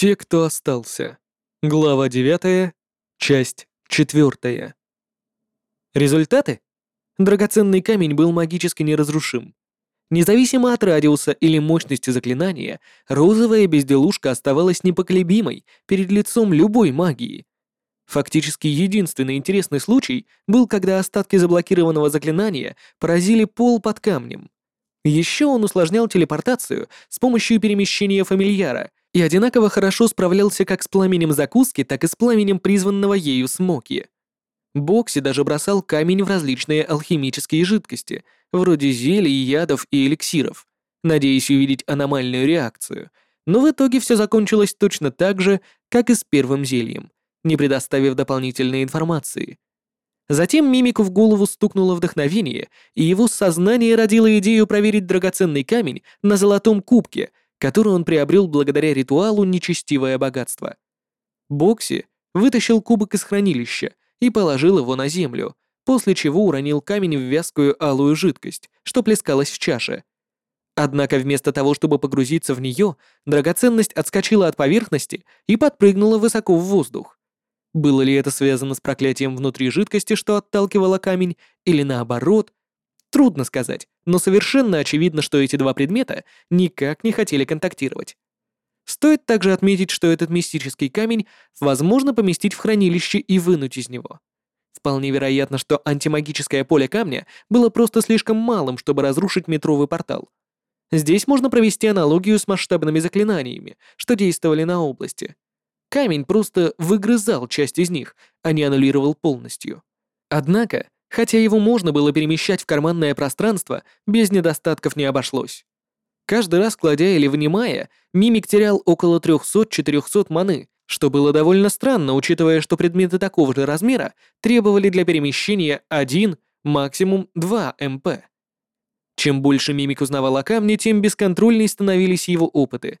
Те, кто остался. Глава 9, часть 4. Результаты? Драгоценный камень был магически неразрушим. Независимо от радиуса или мощности заклинания, розовая безделушка оставалась непоколебимой перед лицом любой магии. Фактически единственный интересный случай был, когда остатки заблокированного заклинания поразили пол под камнем. Еще он усложнял телепортацию с помощью перемещения фамильяра и одинаково хорошо справлялся как с пламенем закуски, так и с пламенем призванного ею смоки. Бокси даже бросал камень в различные алхимические жидкости, вроде зелий, ядов и эликсиров, надеясь увидеть аномальную реакцию, но в итоге все закончилось точно так же, как и с первым зельем, не предоставив дополнительной информации. Затем мимику в голову стукнуло вдохновение, и его сознание родило идею проверить драгоценный камень на золотом кубке, который он приобрел благодаря ритуалу «Нечестивое богатство». Бокси вытащил кубок из хранилища и положил его на землю, после чего уронил камень в вязкую алую жидкость, что плескалась в чаше. Однако вместо того, чтобы погрузиться в нее, драгоценность отскочила от поверхности и подпрыгнула высоко в воздух. Было ли это связано с проклятием внутри жидкости, что отталкивало камень, или наоборот? Трудно сказать, но совершенно очевидно, что эти два предмета никак не хотели контактировать. Стоит также отметить, что этот мистический камень возможно поместить в хранилище и вынуть из него. Вполне вероятно, что антимагическое поле камня было просто слишком малым, чтобы разрушить метровый портал. Здесь можно провести аналогию с масштабными заклинаниями, что действовали на области. Камень просто выгрызал часть из них, а не аннулировал полностью. Однако, хотя его можно было перемещать в карманное пространство, без недостатков не обошлось. Каждый раз, кладя или вынимая, мимик терял около 300-400 маны, что было довольно странно, учитывая, что предметы такого же размера требовали для перемещения 1, максимум 2 МП. Чем больше мимик узнавал о камне, тем бесконтрольней становились его опыты.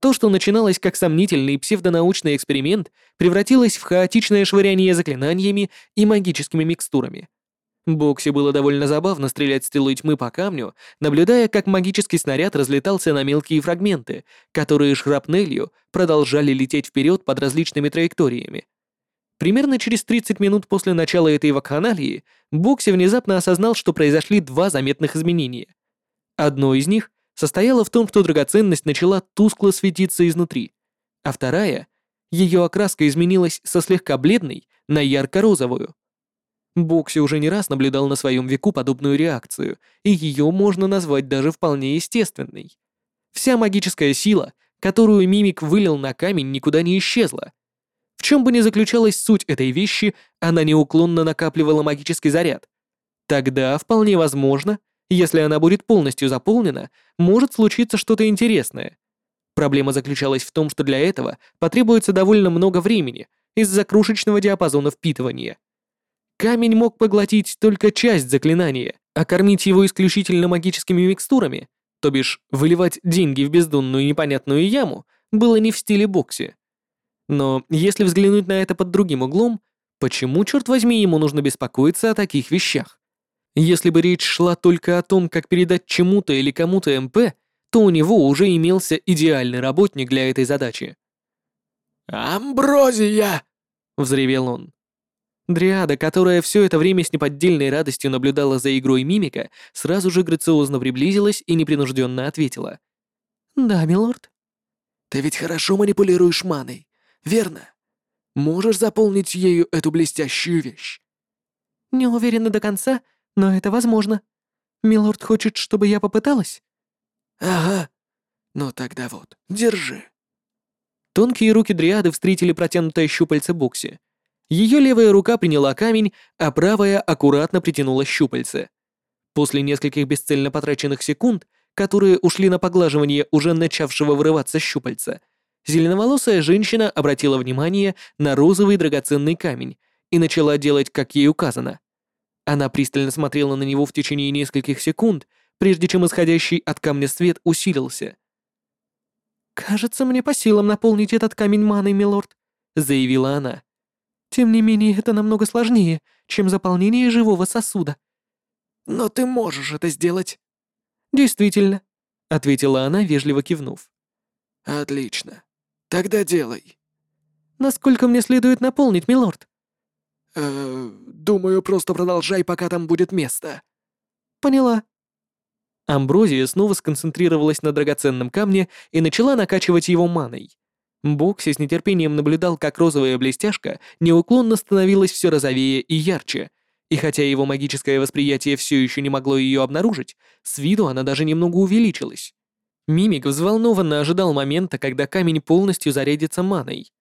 То, что начиналось как сомнительный псевдонаучный эксперимент, превратилось в хаотичное швыряние заклинаниями и магическими микстурами. Бокси было довольно забавно стрелять стрелой тьмы по камню, наблюдая, как магический снаряд разлетался на мелкие фрагменты, которые шрапнелью продолжали лететь вперед под различными траекториями. Примерно через 30 минут после начала этой вакханалии Бокси внезапно осознал, что произошли два заметных изменения. Одно из них состояло в том, что драгоценность начала тускло светиться изнутри, а вторая — ее окраска изменилась со слегка бледной на ярко-розовую. Бокси уже не раз наблюдал на своем веку подобную реакцию, и ее можно назвать даже вполне естественной. Вся магическая сила, которую мимик вылил на камень, никуда не исчезла. В чем бы ни заключалась суть этой вещи, она неуклонно накапливала магический заряд. Тогда, вполне возможно, если она будет полностью заполнена, может случиться что-то интересное. Проблема заключалась в том, что для этого потребуется довольно много времени из-за крошечного диапазона впитывания — Камень мог поглотить только часть заклинания, а кормить его исключительно магическими микстурами, то бишь выливать деньги в бездонную непонятную яму, было не в стиле боксе. Но если взглянуть на это под другим углом, почему, черт возьми, ему нужно беспокоиться о таких вещах? Если бы речь шла только о том, как передать чему-то или кому-то МП, то у него уже имелся идеальный работник для этой задачи. «Амброзия!» — взревел он. Дриада, которая все это время с неподдельной радостью наблюдала за игрой мимика, сразу же грациозно приблизилась и непринужденно ответила. «Да, милорд». «Ты ведь хорошо манипулируешь маной, верно? Можешь заполнить ею эту блестящую вещь?» «Не уверена до конца, но это возможно. Милорд хочет, чтобы я попыталась?» «Ага. Ну тогда вот, держи». Тонкие руки Дриады встретили протянутое щупальце Бокси, ее левая рука приняла камень, а правая аккуратно притянула щупальце. После нескольких бесцельно потраченных секунд, которые ушли на поглаживание уже начавшего вырываться щупальца, зеленоволосая женщина обратила внимание на розовый драгоценный камень и начала делать, как ей указано. Она пристально смотрела на него в течение нескольких секунд, прежде чем исходящий от камня свет усилился. «Кажется, мне по силам наполнить этот камень маной, милорд», — заявила она. Тем не менее, это намного сложнее, чем заполнение живого сосуда. Но ты можешь это сделать. Действительно, ответила она, вежливо кивнув. Отлично. Тогда делай. Насколько мне следует наполнить, милорд? Э, думаю, просто продолжай, пока там будет место. Поняла. Амброзия снова сконцентрировалась на драгоценном камне и начала накачивать его маной. Бокси с нетерпением наблюдал, как розовая блестяшка неуклонно становилась все розовее и ярче, и хотя его магическое восприятие все еще не могло ее обнаружить, с виду она даже немного увеличилась. Мимик взволнованно ожидал момента, когда камень полностью зарядится маной.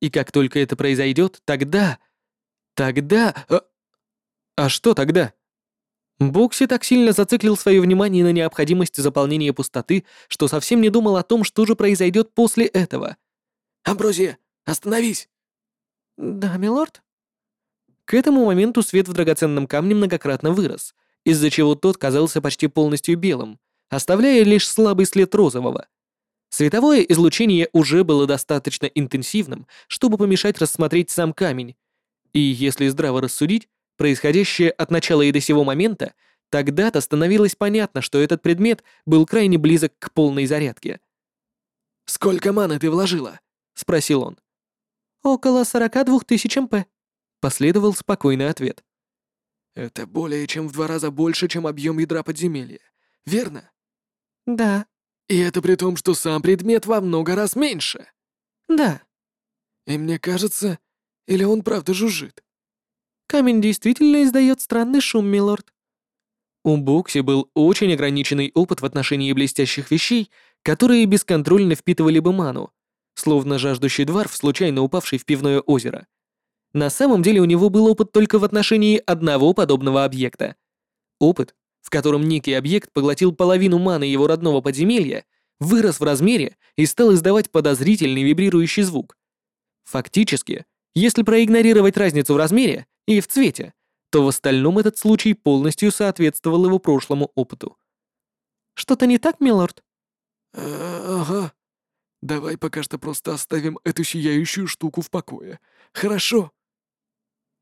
И как только это произойдет, тогда... Тогда... А, а что тогда? Бокси так сильно зациклил свое внимание на необходимости заполнения пустоты, что совсем не думал о том, что же произойдет после этого — «Амброзия, остановись!» «Да, милорд?» К этому моменту свет в драгоценном камне многократно вырос, из-за чего тот казался почти полностью белым, оставляя лишь слабый след розового. Световое излучение уже было достаточно интенсивным, чтобы помешать рассмотреть сам камень, и если здраво рассудить, происходящее от начала и до сего момента, тогда-то становилось понятно, что этот предмет был крайне близок к полной зарядке. «Сколько маны ты вложила?» Спросил он. Около сорока двух тысяч МП. Последовал спокойный ответ. Это более чем в два раза больше, чем объем ядра подземелья, верно? Да. И это при том, что сам предмет во много раз меньше. Да. И мне кажется, или он правда жужжит? Камень действительно издает странный шум, милорд. У Бокси был очень ограниченный опыт в отношении блестящих вещей, которые бесконтрольно впитывали бы ману, словно жаждущий дварф, случайно упавший в пивное озеро. На самом деле у него был опыт только в отношении одного подобного объекта. Опыт, в котором некий объект поглотил половину маны его родного подземелья, вырос в размере и стал издавать подозрительный вибрирующий звук. Фактически, если проигнорировать разницу в размере и в цвете, то в остальном этот случай полностью соответствовал его прошлому опыту. «Что-то не так, милорд?» «Э, «Ага», Давай пока что просто оставим эту сияющую штуку в покое. Хорошо?»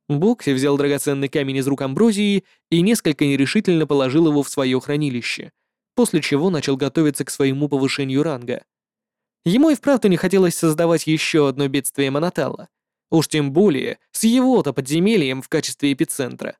Бокси взял драгоценный камень из рук Амброзии и несколько нерешительно положил его в свое хранилище, после чего начал готовиться к своему повышению ранга. Ему и вправду не хотелось создавать еще одно бедствие Моноталла, уж тем более с его-то подземельем в качестве эпицентра.